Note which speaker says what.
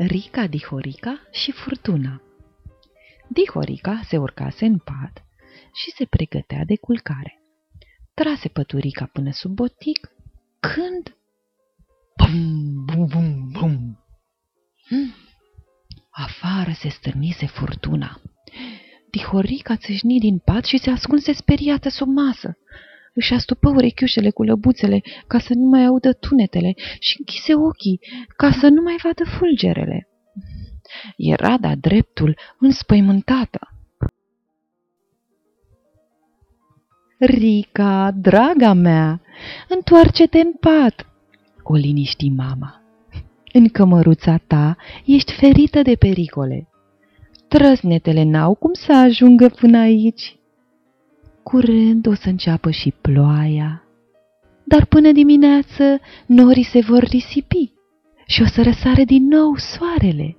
Speaker 1: Rica, Dihorica și Furtuna Dihorica se urcase în pat și se pregătea de culcare. Trase păturica până sub botic, când... Bum, bum, bum, bum! Hmm. Afară se stârnise furtuna. Dihorica țâșni din pat și se ascunse speriată sub masă. Își astupă urechiușele cu lăbuțele ca să nu mai audă tunetele și închise ochii ca să nu mai vadă fulgerele. Era da dreptul înspăimântată. Rica, draga mea, întoarce-te în pat, o liniști mama. În cămăruța ta ești ferită de pericole. Trăsnetele n-au cum să ajungă până aici. Curând o să înceapă și ploaia, dar până dimineață norii se vor risipi și o să răsare din nou soarele.